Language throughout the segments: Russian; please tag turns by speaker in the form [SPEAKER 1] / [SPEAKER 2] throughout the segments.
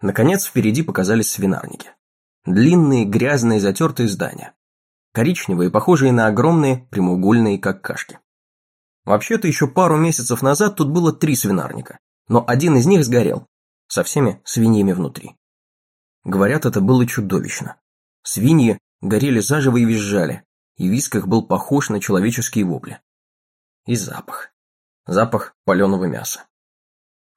[SPEAKER 1] Наконец впереди показались свинарники. Длинные, грязные, затертые здания. Коричневые, похожие на огромные, прямоугольные, как кашки. Вообще-то еще пару месяцев назад тут было три свинарника, но один из них сгорел, со всеми свиньями внутри. Говорят, это было чудовищно. Свиньи горели заживо и визжали, и виск их был похож на человеческие вопли. И запах. Запах паленого мяса.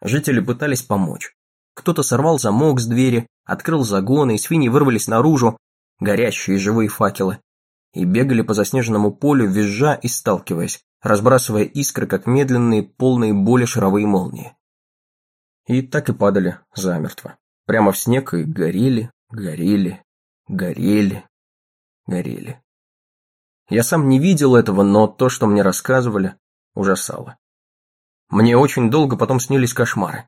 [SPEAKER 1] Жители пытались помочь. Кто-то сорвал замок с двери, открыл загоны, и свиньи вырвались наружу, горящие живые факелы, и бегали по заснеженному полю, визжа и сталкиваясь, разбрасывая искры, как медленные, полные боли шаровые молнии. И так и падали замертво. Прямо в снег и горели, горели, горели, горели. Я сам не видел этого, но то, что мне рассказывали, ужасало. Мне очень долго потом снились кошмары.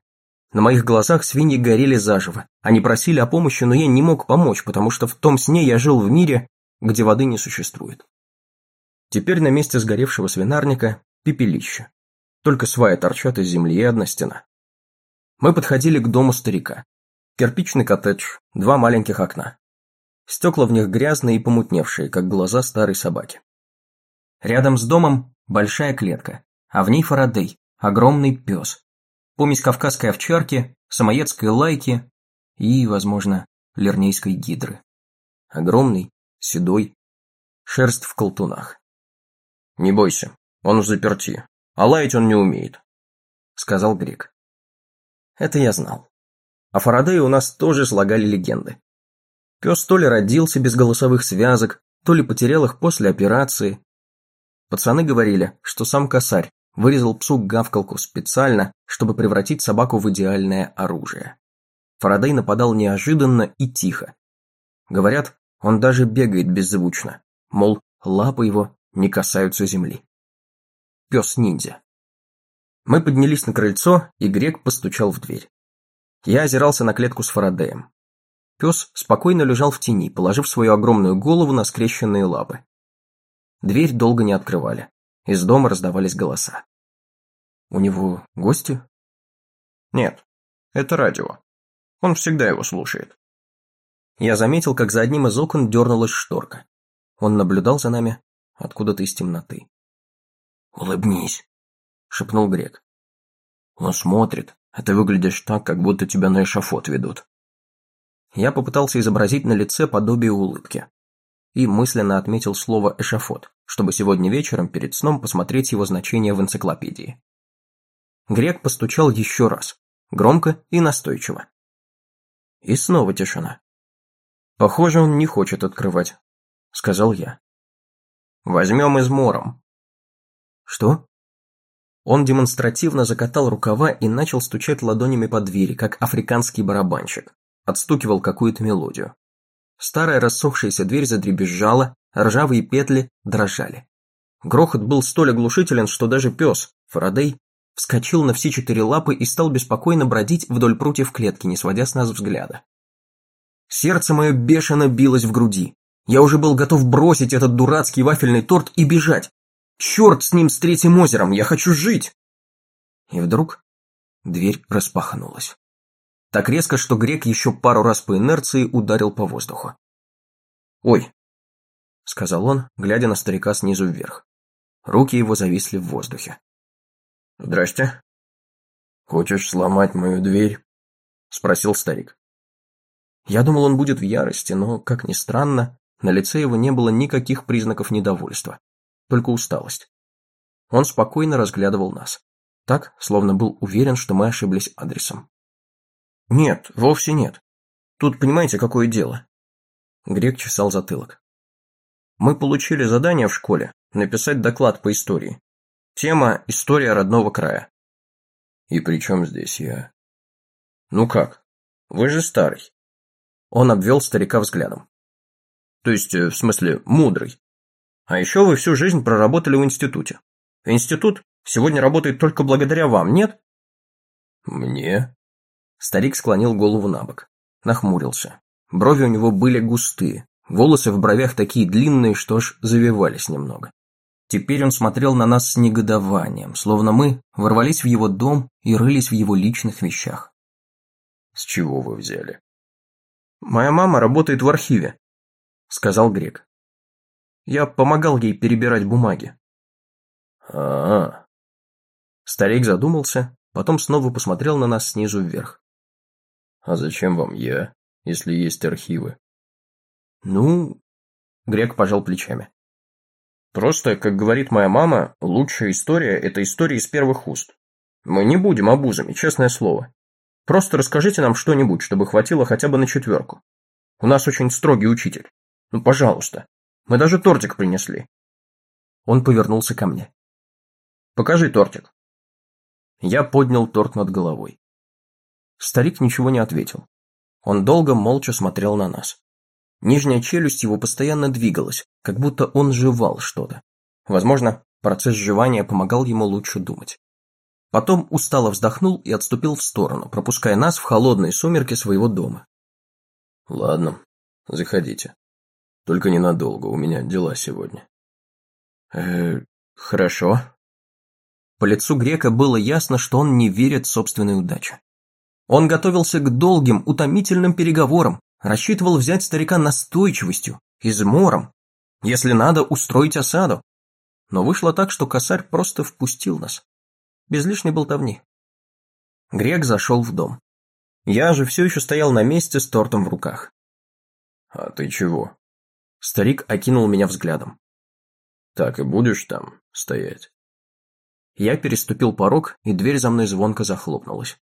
[SPEAKER 1] На моих глазах свиньи горели заживо. Они просили о помощи, но я не мог помочь, потому что в том сне я жил в мире, где воды не существует. Теперь на месте сгоревшего свинарника пепелище. Только сваи торчат из земли и одна стена. Мы подходили к дому старика. Кирпичный коттедж, два маленьких окна. Стекла в них грязные и помутневшие, как глаза старой собаки. Рядом с домом большая клетка, а в ней Фарадей, огромный пес. Помесь кавказской овчарки, самоедской лайки и, возможно, лернейской гидры. Огромный, седой, шерсть в колтунах. «Не бойся, он в заперти, а лаять он не умеет», — сказал Грек. Это я знал. О Фарадее у нас тоже слагали легенды. Пес то ли родился без голосовых связок, то ли потерял их после операции. Пацаны говорили, что сам косарь вырезал псу гавкалку специально, чтобы превратить собаку в идеальное оружие. Фарадей нападал неожиданно и тихо. Говорят, он даже бегает беззвучно, мол, лапы его не касаются земли. Пес-ниндзя. Мы поднялись на крыльцо, и Грек постучал в дверь. Я озирался на клетку с Фарадеем. Пес спокойно лежал в тени, положив свою огромную голову на скрещенные лапы. Дверь долго не открывали. Из дома раздавались голоса. «У него гости?» «Нет, это радио. Он всегда его слушает». Я заметил, как за одним из окон дернулась шторка. Он наблюдал за нами откуда-то из темноты. «Улыбнись», — шепнул Грек. «Он смотрит, а ты выглядишь так, как будто тебя на эшафот ведут». Я попытался изобразить на лице подобие улыбки. И мысленно отметил слово «эшафот», чтобы сегодня вечером перед сном посмотреть его значение в энциклопедии. Грек постучал еще раз, громко и настойчиво. И снова тишина. «Похоже, он не хочет открывать», — сказал я. «Возьмем измором». «Что?» Он демонстративно закатал рукава и начал стучать ладонями по двери, как африканский барабанщик. Отстукивал какую-то мелодию. Старая рассохшаяся дверь задребезжала, ржавые петли дрожали. Грохот был столь оглушителен, что даже пес, Фарадей, вскочил на все четыре лапы и стал беспокойно бродить вдоль прутьев клетки, не сводя с нас взгляда. Сердце мое бешено билось в груди. Я уже был готов бросить этот дурацкий вафельный торт и бежать. Черт с ним, с третьим озером, я хочу жить! И вдруг дверь распахнулась. Так резко, что грек еще пару раз по инерции ударил по воздуху. «Ой!» — сказал он, глядя на старика снизу вверх. Руки его зависли в воздухе. «Здрасте. Хочешь сломать мою дверь?» — спросил старик. Я думал, он будет в ярости, но, как ни странно, на лице его не было никаких признаков недовольства, только усталость. Он спокойно разглядывал нас, так, словно был уверен, что мы ошиблись адресом. «Нет, вовсе нет. Тут понимаете, какое дело?» Грек чесал затылок. «Мы получили задание в школе написать доклад по истории. Тема «История родного края». «И при чем здесь я?» «Ну как? Вы же старый. Он обвел старика взглядом. То есть, э, в смысле, мудрый. А еще вы всю жизнь проработали в институте. Институт сегодня работает только благодаря вам, нет? Мне? Старик склонил голову на бок, нахмурился. Брови у него были густые, волосы в бровях такие длинные, что аж завивались немного. Теперь он смотрел на нас с негодованием, словно мы ворвались в его дом и рылись в его личных вещах.
[SPEAKER 2] С чего вы взяли?
[SPEAKER 1] Моя мама работает в архиве, сказал Грек. Я помогал ей перебирать бумаги.
[SPEAKER 2] А, -а, -а.
[SPEAKER 1] Старик задумался, потом снова посмотрел на нас снизу вверх.
[SPEAKER 2] А зачем вам я, если есть архивы?
[SPEAKER 1] Ну, Грек пожал плечами. Просто, как говорит моя мама, лучшая история – это история из первых уст. Мы не будем обузами, честное слово. Просто расскажите нам что-нибудь, чтобы хватило хотя бы на четверку. У нас очень строгий учитель. Ну, пожалуйста. Мы даже тортик принесли. Он повернулся ко мне. Покажи тортик. Я поднял торт над головой. Старик ничего не ответил. Он долго молча смотрел на нас. Нижняя челюсть его постоянно двигалась, как будто он жевал что-то. Возможно, процесс жевания помогал ему лучше думать. Потом устало вздохнул и отступил в сторону, пропуская нас в холодные сумерки своего дома.
[SPEAKER 2] «Ладно, заходите. Только ненадолго, у меня дела сегодня».
[SPEAKER 1] «Э, хорошо». По лицу грека было ясно, что он не верит в собственной удаче. Он готовился к долгим, утомительным переговорам, рассчитывал взять старика настойчивостью, измором, если надо устроить осаду. Но вышло так, что косарь просто впустил нас. Без лишней болтовни. Грек зашел в дом. Я же все еще стоял на месте с тортом в руках.
[SPEAKER 2] «А ты чего?»
[SPEAKER 1] Старик окинул меня взглядом.
[SPEAKER 2] «Так и будешь там стоять?»
[SPEAKER 1] Я переступил порог, и дверь за мной звонко захлопнулась.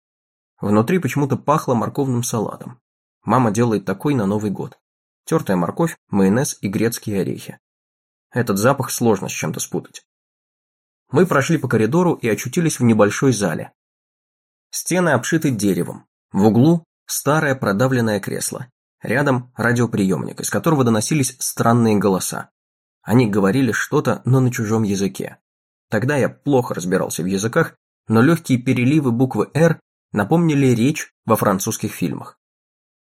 [SPEAKER 1] Внутри почему-то пахло морковным салатом. Мама делает такой на Новый год. Тертая морковь, майонез и грецкие орехи. Этот запах сложно с чем-то спутать. Мы прошли по коридору и очутились в небольшой зале. Стены обшиты деревом. В углу старое продавленное кресло. Рядом радиоприемник, из которого доносились странные голоса. Они говорили что-то, но на чужом языке. Тогда я плохо разбирался в языках, но легкие переливы буквы «Р» напомнили речь во французских фильмах.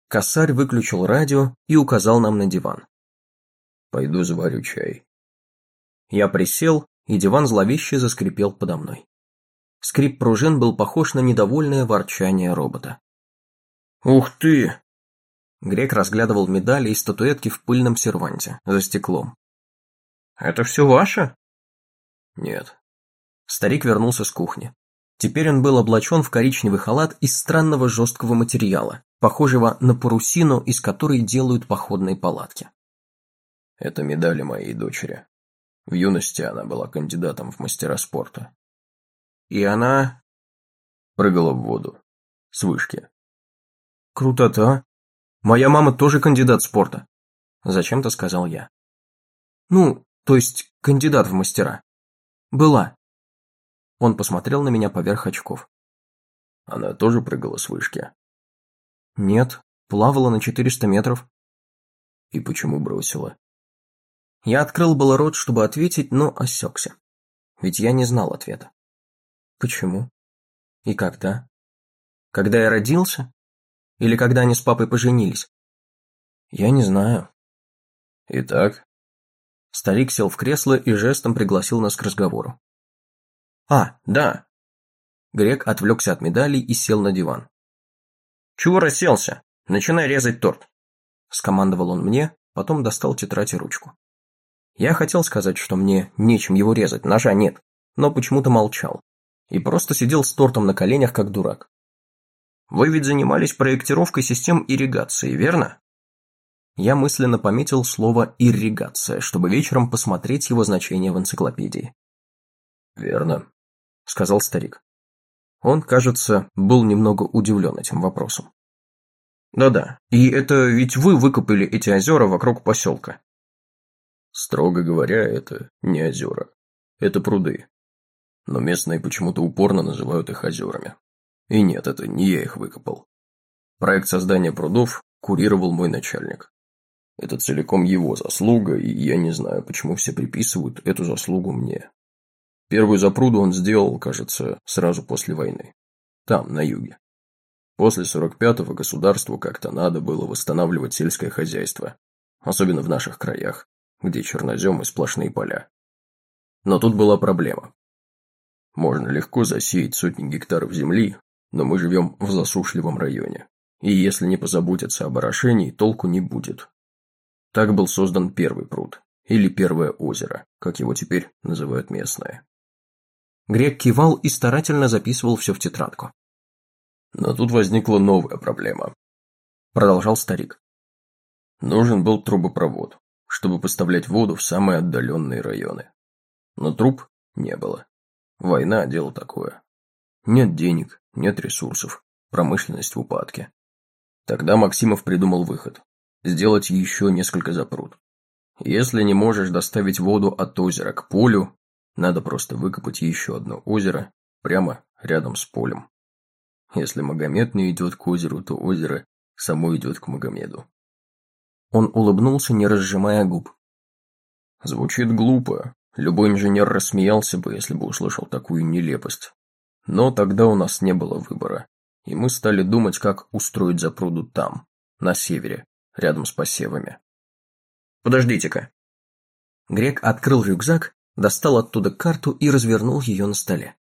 [SPEAKER 1] Косарь выключил радио и указал нам на диван.
[SPEAKER 2] «Пойду заварю чай».
[SPEAKER 1] Я присел, и диван зловеще заскрипел подо мной. Скрип пружин был похож на недовольное ворчание робота. «Ух ты!» Грек разглядывал медали и статуэтки в пыльном серванте, за стеклом. «Это все ваше?»
[SPEAKER 2] «Нет».
[SPEAKER 1] Старик вернулся с кухни. Теперь он был облачен в коричневый халат из странного жесткого материала, похожего на парусину, из которой делают походные палатки.
[SPEAKER 2] Это медали моей дочери. В юности она была кандидатом в мастера спорта.
[SPEAKER 1] И она...
[SPEAKER 2] Прыгала в воду. С вышки.
[SPEAKER 1] Круто-то. Моя мама тоже кандидат спорта. Зачем-то сказал я. Ну, то есть кандидат в мастера. Была. Он посмотрел на меня поверх очков.
[SPEAKER 2] Она тоже прыгала с вышки?
[SPEAKER 1] Нет, плавала на 400 метров.
[SPEAKER 2] И почему бросила?
[SPEAKER 1] Я открыл было рот, чтобы ответить, но осекся. Ведь я не знал ответа. Почему? И когда? Когда я родился? Или когда они с папой поженились? Я не знаю.
[SPEAKER 2] Итак?
[SPEAKER 1] Старик сел в кресло и жестом пригласил нас к разговору. «А, да». Грек отвлекся от медалей и сел на диван. «Чего расселся? Начинай резать торт!» Скомандовал он мне, потом достал тетрадь и ручку. Я хотел сказать, что мне нечем его резать, ножа нет, но почему-то молчал. И просто сидел с тортом на коленях, как дурак. «Вы ведь занимались проектировкой систем ирригации, верно?» Я мысленно пометил слово «ирригация», чтобы вечером посмотреть его значение в энциклопедии.
[SPEAKER 2] «Верно»,
[SPEAKER 1] сказал старик. Он, кажется, был немного удивлен этим вопросом. «Да-да, и это ведь вы выкопали эти озера вокруг поселка?»
[SPEAKER 2] «Строго говоря, это не озера. Это пруды. Но местные почему-то упорно называют их озерами. И нет, это не я их выкопал. Проект создания прудов курировал мой начальник. Это целиком его заслуга, и я не знаю, почему все приписывают эту заслугу мне. Первую запруду он сделал, кажется, сразу после войны. Там, на юге. После 45-го государству как-то надо было восстанавливать сельское хозяйство. Особенно в наших краях, где чернозем и сплошные поля. Но тут была проблема. Можно легко засеять сотни гектаров земли, но мы живем в засушливом районе. и если не позаботиться об орошении, толку не будет. Так был создан первый пруд, или первое озеро, как его теперь называют местные.
[SPEAKER 1] Грек кивал и старательно записывал все в тетрадку.
[SPEAKER 2] Но тут возникла новая проблема.
[SPEAKER 1] Продолжал старик.
[SPEAKER 2] Нужен был трубопровод, чтобы поставлять воду в самые отдаленные районы. Но труб не было. Война – дело такое. Нет денег, нет ресурсов, промышленность в упадке. Тогда Максимов придумал выход – сделать еще несколько запруд. Если не можешь доставить воду от озера к полю, надо просто выкопать еще одно озеро прямо рядом с полем. Если Магомед не идет к озеру, то озеро само идет к Магомеду.
[SPEAKER 1] Он улыбнулся, не разжимая губ.
[SPEAKER 2] Звучит глупо. Любой инженер рассмеялся бы, если бы услышал такую нелепость. Но тогда у нас не было выбора, и мы стали думать, как устроить запруду там, на севере, рядом с посевами.
[SPEAKER 1] Подождите-ка. Грек открыл рюкзак достал оттуда карту и развернул ее на столе.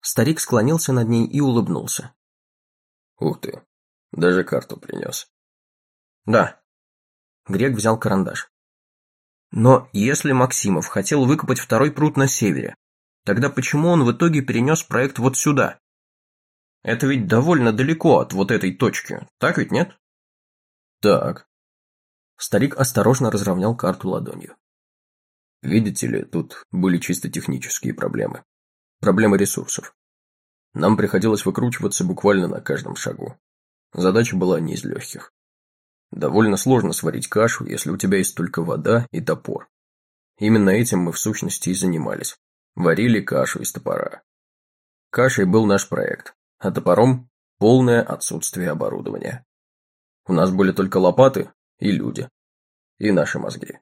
[SPEAKER 1] Старик склонился над ней и улыбнулся.
[SPEAKER 2] «Ух ты, даже карту принес».
[SPEAKER 1] «Да». Грек взял карандаш. «Но если Максимов хотел выкопать второй пруд на севере, тогда почему он в итоге перенес проект вот сюда? Это ведь довольно далеко от вот этой точки, так ведь нет?»
[SPEAKER 2] «Так».
[SPEAKER 1] Старик осторожно разровнял карту ладонью.
[SPEAKER 2] Видите ли, тут были чисто технические проблемы. Проблемы ресурсов. Нам приходилось выкручиваться буквально на каждом шагу. Задача была не из легких. Довольно сложно сварить кашу, если у тебя есть только вода и топор. Именно этим мы в сущности и занимались. Варили кашу из топора. Кашей был наш проект, а топором – полное отсутствие оборудования. У нас были только лопаты и люди. И наши мозги.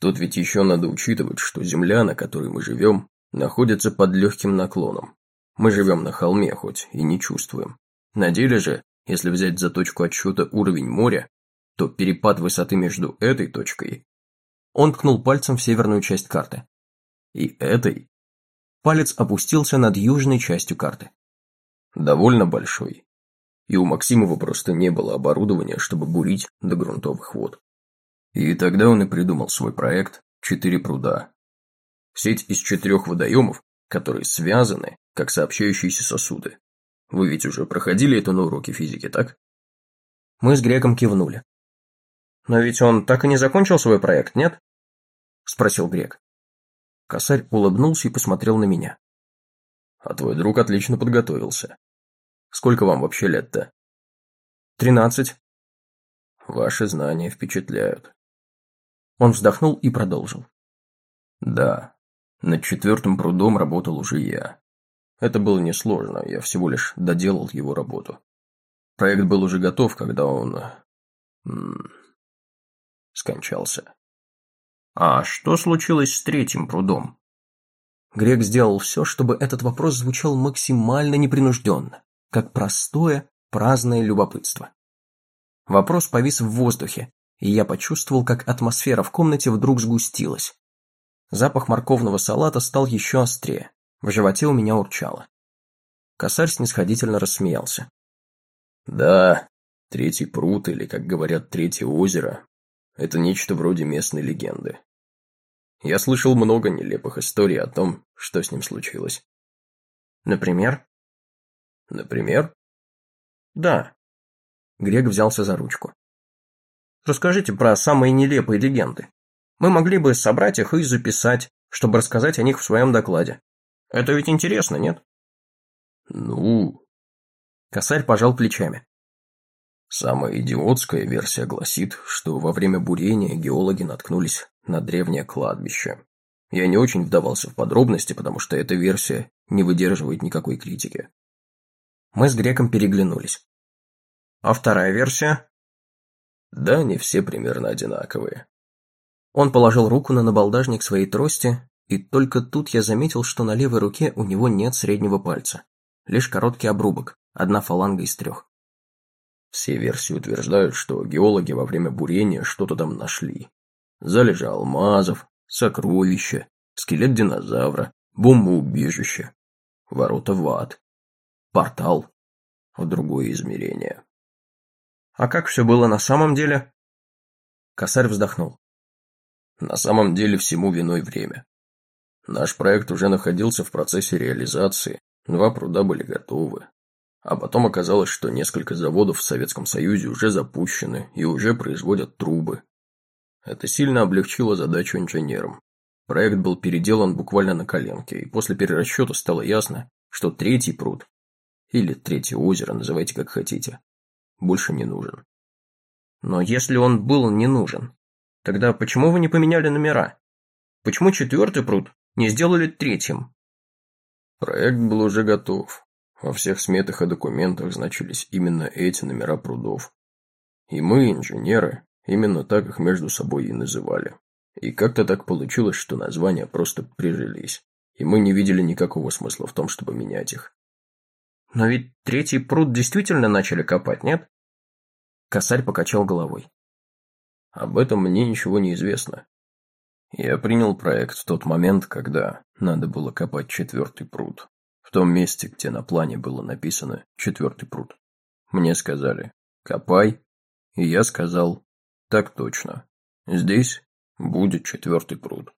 [SPEAKER 2] Тут ведь еще надо учитывать, что земля, на которой мы живем, находится под легким наклоном. Мы живем на холме, хоть и не чувствуем. На деле же, если взять за точку отсчета уровень моря, то перепад высоты между этой точкой...
[SPEAKER 1] Он ткнул пальцем в северную часть карты.
[SPEAKER 2] И этой...
[SPEAKER 1] Палец опустился над южной частью карты.
[SPEAKER 2] Довольно большой. И у Максимова просто не было оборудования, чтобы бурить до грунтовых вод. И тогда он и придумал свой проект «Четыре пруда». Сеть из четырех водоемов, которые связаны, как сообщающиеся сосуды. Вы ведь уже проходили это на уроке физики, так?
[SPEAKER 1] Мы с Греком кивнули. «Но ведь он так и не закончил свой проект, нет?» Спросил Грек. Косарь улыбнулся и посмотрел на меня.
[SPEAKER 2] «А твой друг отлично подготовился. Сколько вам вообще лет-то?»
[SPEAKER 1] «Тринадцать».
[SPEAKER 2] «Ваши знания впечатляют.
[SPEAKER 1] Он вздохнул и продолжил.
[SPEAKER 2] Да, над четвертым прудом работал уже я. Это было несложно, я всего лишь доделал его работу. Проект был уже готов, когда он... М -м, скончался.
[SPEAKER 1] А что случилось с третьим прудом? Грек сделал все, чтобы этот вопрос звучал максимально непринужденно, как простое, праздное любопытство. Вопрос повис в воздухе, и я почувствовал, как атмосфера в комнате вдруг сгустилась. Запах морковного салата стал еще острее, в животе у меня урчало. Косарь снисходительно рассмеялся.
[SPEAKER 2] «Да, третий пруд, или, как говорят, третье озеро, это нечто вроде местной легенды. Я слышал много нелепых историй о том, что с ним случилось.
[SPEAKER 1] Например?
[SPEAKER 2] Например?
[SPEAKER 1] Да. Грег взялся за ручку. Расскажите про самые нелепые легенды. Мы могли бы собрать их и записать, чтобы рассказать о них в своем докладе. Это ведь интересно, нет?
[SPEAKER 2] Ну...
[SPEAKER 1] Косарь пожал плечами.
[SPEAKER 2] Самая идиотская версия гласит, что во время бурения геологи наткнулись на древнее кладбище. Я не очень вдавался в подробности, потому что эта версия не выдерживает никакой критики.
[SPEAKER 1] Мы с Греком переглянулись. А вторая версия?
[SPEAKER 2] Да, они все примерно одинаковые.
[SPEAKER 1] Он положил руку на набалдажник своей трости, и только тут я заметил, что на левой руке у него нет среднего пальца. Лишь короткий обрубок, одна фаланга из трех.
[SPEAKER 2] Все версии утверждают, что геологи во время бурения что-то там нашли. Залежи алмазов, сокровища, скелет динозавра, бомбоубежище, ворота в ад, портал в другое измерение.
[SPEAKER 1] А как все было на самом деле?
[SPEAKER 2] Косарь вздохнул. На самом деле всему виной время. Наш проект уже находился в процессе реализации, два пруда были готовы. А потом оказалось, что несколько заводов в Советском Союзе уже запущены и уже производят трубы. Это сильно облегчило задачу инженерам. Проект был переделан буквально на коленке, и после перерасчета стало ясно, что третий пруд, или третье озеро, называйте как хотите, больше не нужен.
[SPEAKER 1] Но если он был не нужен, тогда почему вы не поменяли номера? Почему четвертый пруд не сделали третьим?
[SPEAKER 2] Проект был уже готов. Во всех сметах и документах значились именно эти номера прудов. И мы, инженеры, именно так их между собой и называли. И как-то так получилось, что названия просто прижились, и мы не видели никакого смысла в том, чтобы менять их.
[SPEAKER 1] Но ведь третий пруд действительно начали копать, нет? Косарь покачал головой.
[SPEAKER 2] Об этом мне ничего не известно. Я принял проект в тот момент, когда надо было копать четвертый пруд. В том месте, где на плане было написано «четвертый пруд». Мне сказали «копай», и я сказал «так точно». Здесь будет четвертый пруд.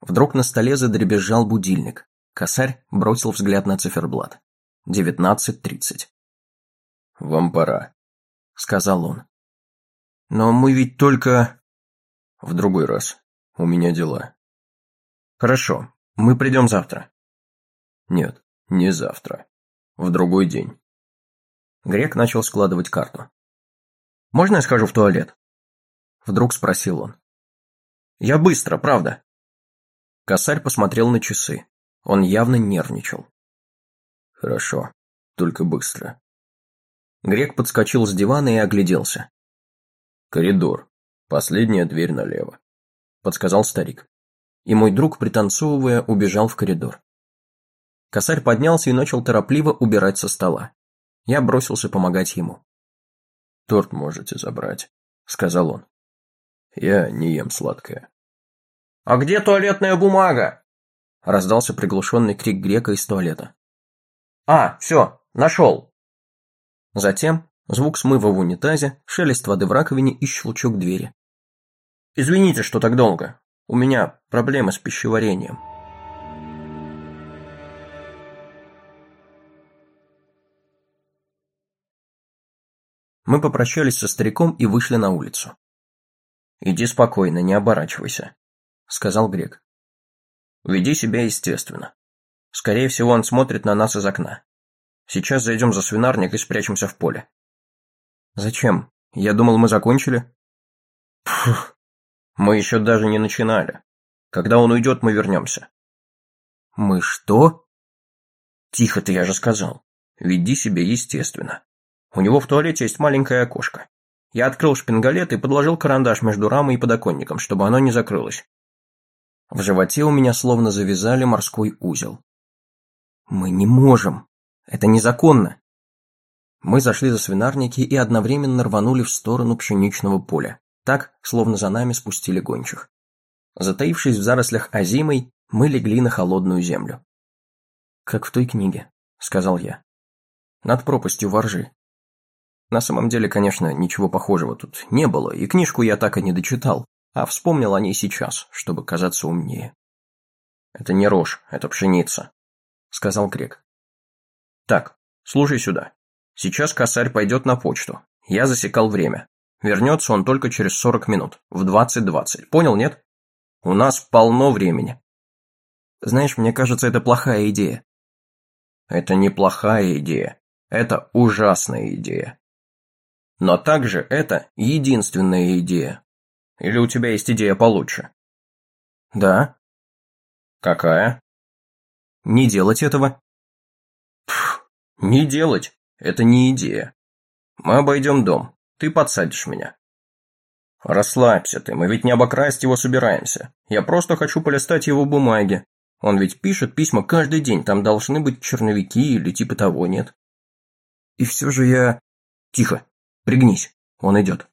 [SPEAKER 1] Вдруг на столе задребезжал будильник. Косарь бросил взгляд на циферблат. Девятнадцать тридцать.
[SPEAKER 2] «Вам пора», — сказал он.
[SPEAKER 1] «Но мы ведь только...»
[SPEAKER 2] «В другой раз. У меня дела».
[SPEAKER 1] «Хорошо. Мы придем завтра».
[SPEAKER 2] «Нет, не завтра. В другой день».
[SPEAKER 1] Грек начал складывать карту. «Можно я схожу в туалет?» Вдруг спросил он. «Я быстро, правда?» Косарь посмотрел на часы. Он явно нервничал.
[SPEAKER 2] «Хорошо, только быстро».
[SPEAKER 1] Грек подскочил с дивана и огляделся.
[SPEAKER 2] «Коридор. Последняя дверь налево», — подсказал старик.
[SPEAKER 1] И мой друг, пританцовывая, убежал в коридор. Косарь поднялся и начал торопливо убирать со стола. Я бросился помогать ему.
[SPEAKER 2] «Торт можете забрать», — сказал он. «Я не ем сладкое».
[SPEAKER 1] «А где туалетная бумага?» Раздался приглушенный крик грека из туалета. «А, все, нашел!» Затем звук смыва в унитазе, шелест воды в раковине и щелчок двери. «Извините, что так долго. У меня проблемы с пищеварением». Мы попрощались со стариком и вышли на улицу. «Иди спокойно, не оборачивайся», сказал Грек. «Веди себя естественно. Скорее всего, он смотрит на нас из окна. Сейчас зайдем за свинарник и спрячемся в поле». «Зачем? Я думал, мы закончили». «Пф, мы еще даже не начинали. Когда он уйдет, мы вернемся». «Мы что?» «Тихо ты, я же сказал. Веди себя естественно. У него в туалете есть маленькое окошко. Я открыл шпингалет и подложил карандаш между рамой и подоконником, чтобы оно не закрылось. В животе у меня словно завязали морской узел. Мы не можем. Это незаконно. Мы зашли за свинарники и одновременно рванули в сторону пшеничного поля, так, словно за нами спустили гончих. Затаившись в зарослях озимой, мы легли на холодную землю. «Как в той книге», — сказал я. «Над пропастью воржи». На самом деле, конечно, ничего похожего тут не было, и книжку я так и не дочитал, а вспомнил о ней сейчас, чтобы казаться умнее. «Это не рожь, это пшеница», — сказал Грек. «Так, слушай сюда. Сейчас косарь пойдет на почту. Я засекал время. Вернется он только через сорок минут, в двадцать двадцать. Понял, нет? У нас полно времени». «Знаешь, мне кажется, это плохая идея». «Это не плохая идея. Это ужасная идея. Но также это единственная идея, или у тебя есть идея получше? Да. Какая? Не делать этого. Пф, не делать. Это не идея. Мы обойдем дом. Ты подсадишь меня. Расслабься ты, мы ведь не обокрасть его собираемся. Я просто хочу полистать его бумаги. Он ведь пишет письма каждый день, там должны быть черновики или типа того, нет? И все же я... Тихо, пригнись, он идет.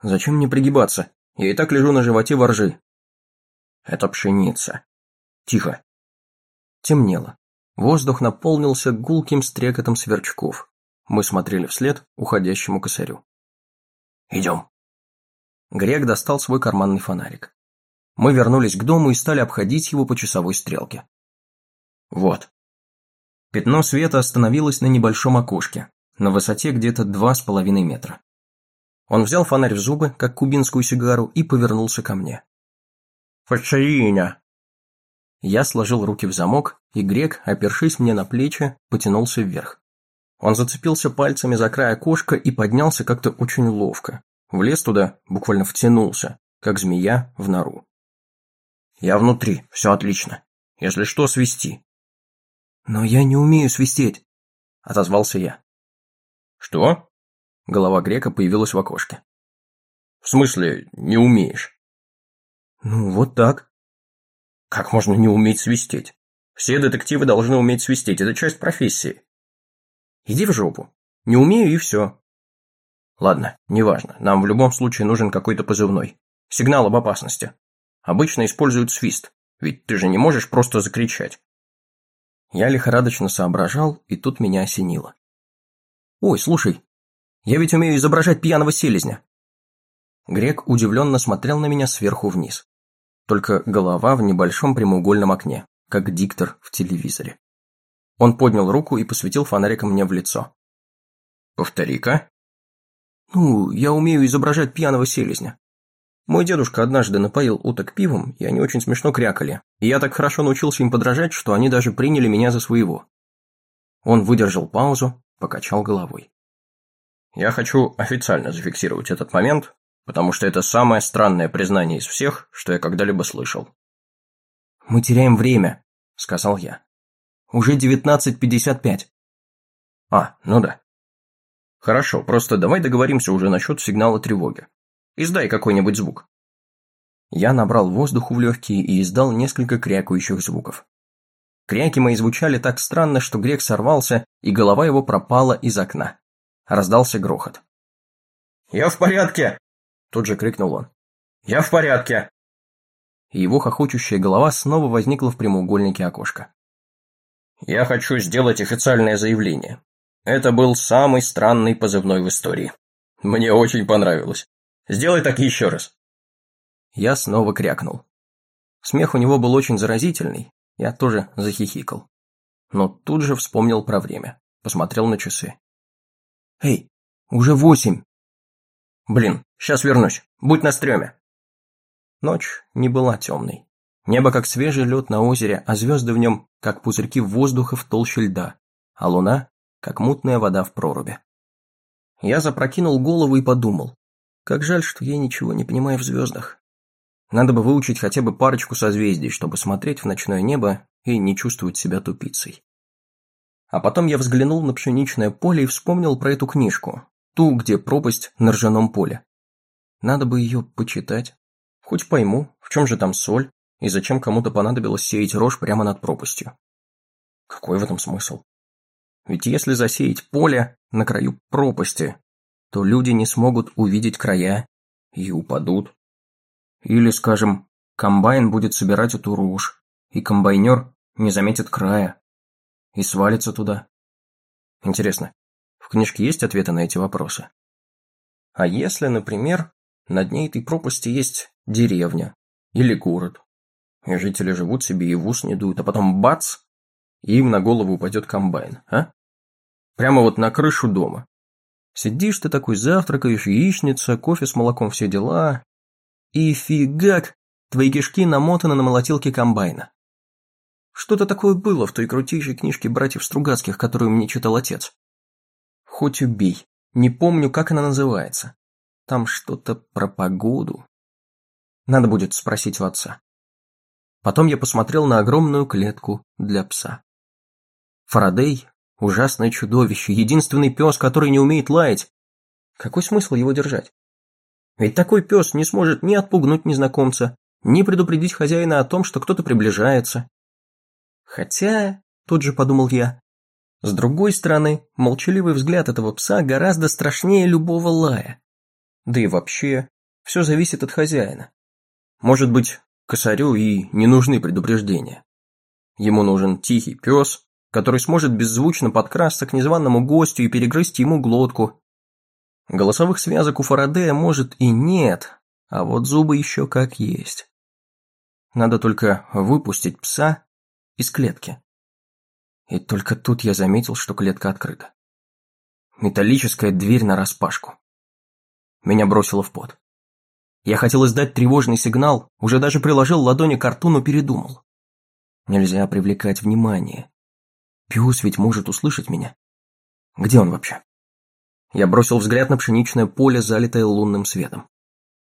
[SPEAKER 1] Зачем мне пригибаться? Я и так лежу на животе воржи. Это пшеница. Тихо. Темнело. Воздух наполнился гулким стрекотом сверчков. Мы смотрели вслед уходящему косарю. «Идем». Грек достал свой карманный фонарик. Мы вернулись к дому и стали обходить его по часовой стрелке. Вот. Пятно света остановилось на небольшом окошке, на высоте где-то два с половиной метра. Он взял фонарь в зубы, как кубинскую сигару, и повернулся ко мне. «Фачаиня!» Я сложил руки в замок, и грек, опершись мне на плечи, потянулся вверх. Он зацепился пальцами за край окошка и поднялся как-то очень ловко. Влез туда, буквально втянулся, как змея в нору. «Я внутри, все отлично. Если что, свисти». «Но я не умею свистеть», — отозвался я. «Что?» Голова грека появилась в окошке. «В смысле, не умеешь?» «Ну, вот так». «Как можно не уметь свистеть? Все детективы должны уметь свистеть, это часть профессии». «Иди в жопу. Не умею и все». «Ладно, неважно, нам в любом случае нужен какой-то позывной. Сигнал об опасности. Обычно используют свист, ведь ты же не можешь просто закричать». Я лихорадочно соображал, и тут меня осенило. «Ой, слушай, я ведь умею изображать пьяного селезня». Грек удивленно смотрел на меня сверху вниз. Только голова в небольшом прямоугольном окне, как диктор в телевизоре. Он поднял руку и посветил фонариком мне в лицо. «Повтори-ка». «Ну, я умею изображать пьяного селезня. Мой дедушка однажды напоил уток пивом, и они очень смешно крякали, и я так хорошо научился им подражать, что они даже приняли меня за своего». Он выдержал паузу, покачал головой. Я хочу официально зафиксировать этот момент, потому что это самое странное признание из всех, что я когда-либо слышал. «Мы теряем время», — сказал я. «Уже 19.55». «А, ну да». «Хорошо, просто давай договоримся уже насчет сигнала тревоги. Издай какой-нибудь звук». Я набрал воздуху в легкие и издал несколько крякающих звуков. Кряки мои звучали так странно, что грек сорвался, и голова его пропала из окна. Раздался грохот. «Я в порядке!» Тут же крикнул он. «Я в порядке!» И его хохочущая голова снова возникла в прямоугольнике окошка. «Я хочу сделать официальное заявление. Это был самый странный позывной в истории. Мне очень понравилось. Сделай так еще раз!» Я снова крякнул. Смех у него был очень заразительный, я тоже захихикал. Но тут же вспомнил про время, посмотрел на часы. «Эй, уже восемь!» «Блин, сейчас вернусь, будь на стреме!» Ночь не была темной. Небо как свежий лед на озере, а звезды в нем как пузырьки воздуха в толще льда, а луна как мутная вода в проруби. Я запрокинул голову и подумал, как жаль, что я ничего не понимаю в звездах. Надо бы выучить хотя бы парочку созвездий, чтобы смотреть в ночное небо и не чувствовать себя тупицей. А потом я взглянул на пшеничное поле и вспомнил про эту книжку, ту, где пропасть на ржаном поле. Надо бы ее почитать. Хоть пойму, в чем же там соль, и зачем кому-то понадобилось сеять рожь прямо над пропастью. Какой в этом смысл? Ведь если засеять поле на краю пропасти, то люди не смогут увидеть края и упадут. Или, скажем, комбайн будет собирать эту рожь, и комбайнер не заметит края, и свалится туда. Интересно, в книжке есть ответы на эти вопросы? А если, например, на дне этой пропасти есть деревня или город, и жители живут себе и в ус не дуют, а потом бац, и им на голову упадет комбайн, а? Прямо вот на крышу дома. Сидишь ты такой, завтракаешь, яичница, кофе с молоком, все дела, и фигак, твои кишки намотаны на молотилке комбайна. Что-то такое было в той крутейшей книжке братьев Стругацких, которую мне читал отец. Хоть убей, не помню, как она называется. Там что-то про погоду. Надо будет спросить у отца. Потом я посмотрел на огромную клетку для пса. Фарадей – ужасное чудовище, единственный пес, который не умеет лаять. Какой смысл его держать? Ведь такой пес не сможет ни отпугнуть незнакомца, ни предупредить хозяина о том, что кто-то приближается, Хотя, тут же подумал я, с другой стороны, молчаливый взгляд этого пса гораздо страшнее любого лая. Да и вообще, все зависит от хозяина. Может быть, косарю и не нужны предупреждения. Ему нужен тихий пес, который сможет беззвучно подкрасться к незваному гостю и перегрызть ему глотку. Голосовых связок у Фарадея может и нет, а вот зубы еще как есть. Надо только выпустить пса из клетки. И только тут я заметил, что клетка открыта. Металлическая дверь нараспашку. Меня бросило в пот. Я хотел издать тревожный сигнал, уже даже приложил ладони к рту, но передумал. Нельзя привлекать внимание. Пес ведь может услышать меня. Где он вообще? Я бросил взгляд на пшеничное поле, залитое лунным светом.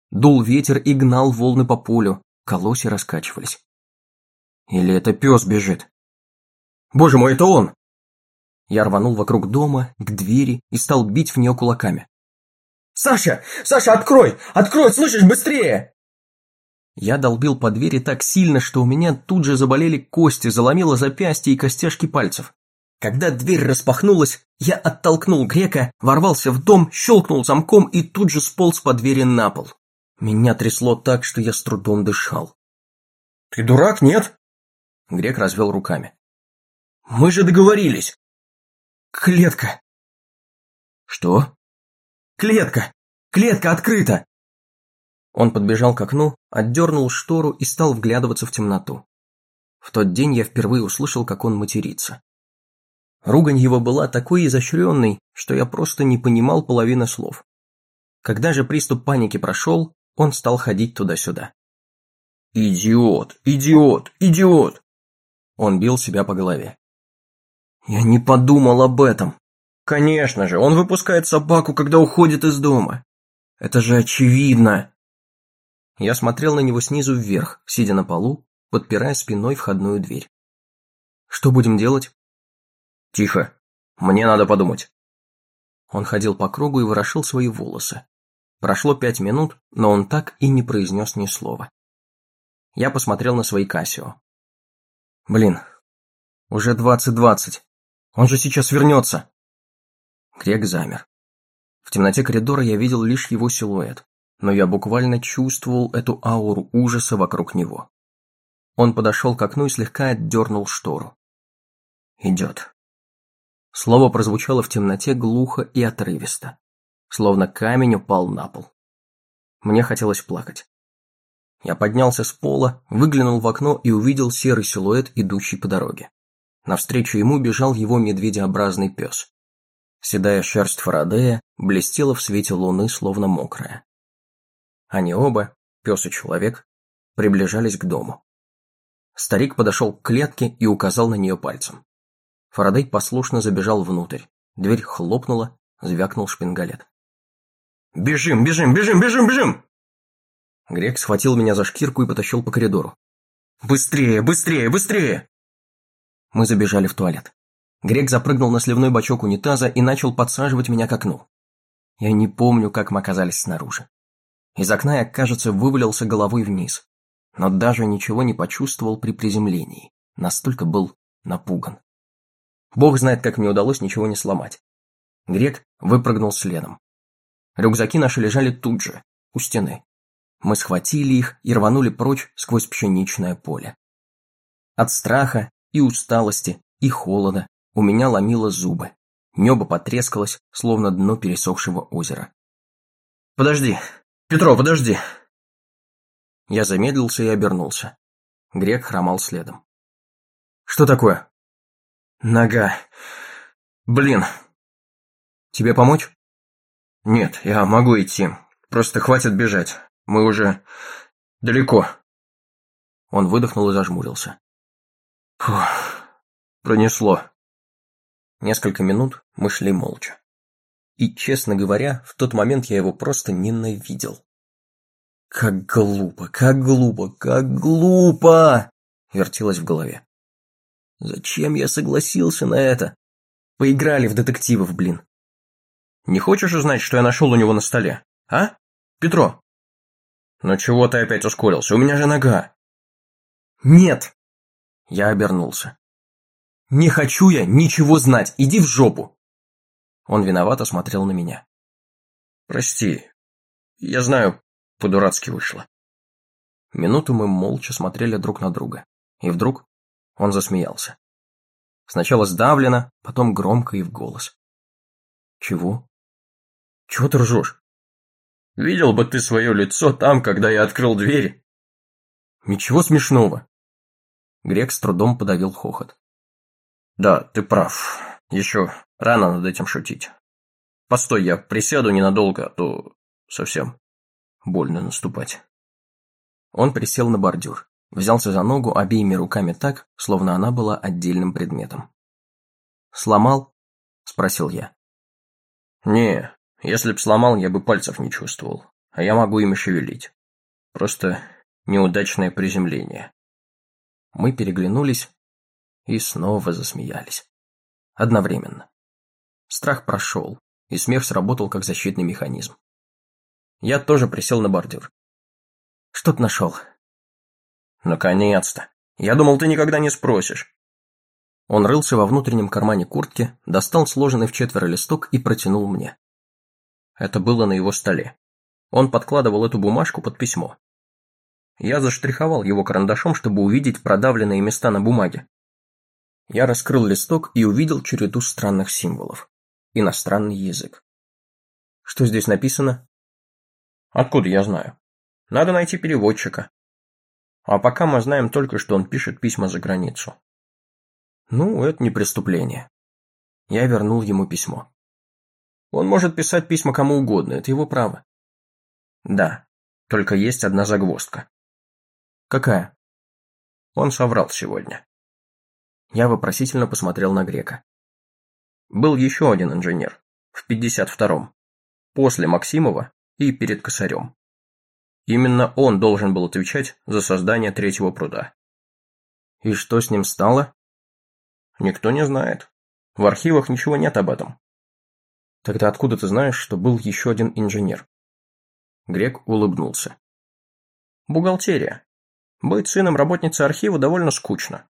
[SPEAKER 1] Дул ветер и гнал волны по полю, колосья раскачивались. Или это пес бежит? Боже мой, это он! Я рванул вокруг дома, к двери и стал бить в нее кулаками. «Саша! Саша, открой! Открой, слышишь, быстрее!» Я долбил по двери так сильно, что у меня тут же заболели кости, заломило запястья и костяшки пальцев. Когда дверь распахнулась, я оттолкнул грека, ворвался в дом, щелкнул замком и тут же сполз по двери на пол. Меня трясло так, что я с трудом дышал. «Ты дурак, нет?» Грек развел руками. «Мы же договорились!» «Клетка!» «Что?» «Клетка! Клетка открыта!» Он подбежал к окну, отдернул штору и стал вглядываться в темноту. В тот день я впервые услышал, как он матерится. Ругань его была такой изощренной, что я просто не понимал половины слов. Когда же приступ паники прошел, он стал ходить туда-сюда. «Идиот! Идиот! Идиот!» Он бил себя по голове. «Я не подумал об этом. Конечно же, он выпускает собаку, когда уходит из дома. Это же очевидно!» Я смотрел на него снизу вверх, сидя на полу, подпирая спиной входную дверь. «Что будем делать?» «Тихо. Мне надо подумать». Он ходил по кругу и ворошил свои волосы. Прошло пять минут, но он так и не произнес ни слова. Я посмотрел на свои Кассио. «Блин, уже двадцать-двадцать. Он же сейчас вернется!» Грек замер. В темноте коридора я видел лишь его силуэт но я буквально чувствовал эту ауру ужаса вокруг него. Он подошел к окну и слегка отдернул штору. «Идет». Слово прозвучало в темноте глухо и отрывисто, словно камень упал на пол. Мне хотелось плакать. Я поднялся с пола, выглянул в окно и увидел серый силуэт, идущий по дороге. Навстречу ему бежал его медведеобразный пес. Седая шерсть Фарадея блестела в свете луны, словно мокрая. Они оба, пес и человек, приближались к дому. Старик подошел к клетке и указал на нее пальцем. Фарадей послушно забежал внутрь. Дверь хлопнула, звякнул шпингалет. «Бежим, бежим, бежим, бежим, бежим!» Грек схватил меня за шкирку и потащил по коридору. «Быстрее, быстрее, быстрее!» Мы забежали в туалет. Грек запрыгнул на сливной бачок унитаза и начал подсаживать меня к окну. Я не помню, как мы оказались снаружи. Из окна я, кажется, вывалился головой вниз, но даже ничего не почувствовал при приземлении, настолько был напуган. Бог знает, как мне удалось ничего не сломать. Грек выпрыгнул следом. Рюкзаки наши лежали тут же, у стены. Мы схватили их и рванули прочь сквозь пшеничное поле. От страха и усталости, и холода у меня ломило зубы. Небо потрескалось, словно дно пересохшего озера. «Подожди, «Петро, подожди!» Я замедлился и обернулся. Грек хромал следом. «Что такое?» «Нога. Блин!» «Тебе помочь?» «Нет, я могу идти. Просто хватит бежать. Мы уже... далеко». Он выдохнул и зажмурился. Фух, пронесло. Несколько минут мы шли молча. И, честно говоря, в тот момент я его просто ненавидел. «Как глупо, как глупо, как глупо!» вертелось в голове. «Зачем я согласился на это? Поиграли в детективов, блин!» «Не хочешь узнать, что я нашел у него на столе, а, Петро?» «Ну чего ты опять ускорился? У меня же нога!» «Нет!» Я обернулся. «Не хочу я ничего знать, иди в жопу!» Он виновато смотрел на меня. «Прости, я знаю, по-дурацки вышло». Минуту мы молча смотрели друг на друга, и вдруг он засмеялся. Сначала сдавленно, потом громко и в голос. Чего? Чего ты ржешь?
[SPEAKER 2] Видел бы ты свое лицо там, когда я открыл дверь.
[SPEAKER 1] Ничего смешного. Грек с трудом подавил хохот.
[SPEAKER 2] Да, ты прав. Еще рано над этим шутить. Постой, я присяду ненадолго, а то совсем больно наступать.
[SPEAKER 1] Он присел на бордюр, взялся за ногу обеими руками так, словно она была отдельным предметом. «Сломал?» – спросил я.
[SPEAKER 2] «Не, если б сломал, я бы пальцев не чувствовал, а я могу ими шевелить. Просто неудачное приземление».
[SPEAKER 1] Мы переглянулись и снова засмеялись. Одновременно. Страх прошел, и смех сработал как защитный механизм. Я тоже присел на бордюр. Что ты нашел?
[SPEAKER 2] Наконец-то. Я думал, ты никогда не спросишь.
[SPEAKER 1] Он рылся во внутреннем кармане куртки, достал сложенный в четверо листок и протянул мне. Это было на его столе. Он подкладывал эту бумажку под письмо. Я заштриховал его карандашом, чтобы увидеть продавленные места на бумаге. Я раскрыл листок и увидел череду странных символов. Иностранный язык. Что здесь написано?
[SPEAKER 2] Откуда я знаю? Надо найти переводчика. А пока мы знаем только, что он пишет письма за границу.
[SPEAKER 1] Ну, это не преступление. Я вернул ему письмо.
[SPEAKER 2] Он может писать письма кому угодно, это его право.
[SPEAKER 1] Да, только есть одна загвоздка.
[SPEAKER 2] Какая? Он соврал сегодня.
[SPEAKER 1] Я вопросительно посмотрел на Грека.
[SPEAKER 2] Был еще один инженер, в 52-м, после Максимова и перед Косарем. Именно он должен был отвечать за создание третьего пруда.
[SPEAKER 1] И что с ним стало?
[SPEAKER 2] Никто не знает. В архивах ничего нет об этом.
[SPEAKER 1] Тогда откуда ты знаешь, что был еще один инженер?
[SPEAKER 2] Грек улыбнулся. Бухгалтерия. Быть сыном работницы архива довольно скучно.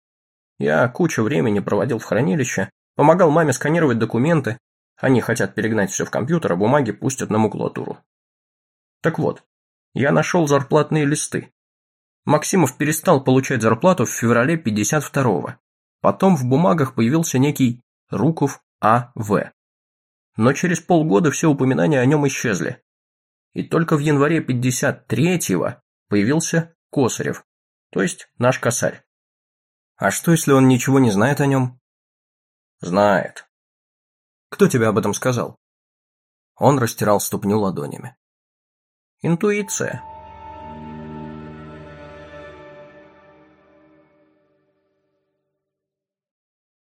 [SPEAKER 2] Я кучу времени проводил в хранилище, помогал маме сканировать документы. Они хотят перегнать все в компьютер, а бумаги пустят на макулатуру. Так вот, я нашел зарплатные листы. Максимов перестал получать зарплату в феврале 52-го. Потом в бумагах появился некий Руков А.В. Но через полгода все упоминания о нем исчезли. И только в январе 53-го появился Косарев, то есть наш косарь.
[SPEAKER 1] А что, если он ничего не знает о нем?
[SPEAKER 2] Знает.
[SPEAKER 1] Кто тебе об этом сказал? Он растирал ступню ладонями.
[SPEAKER 2] Интуиция.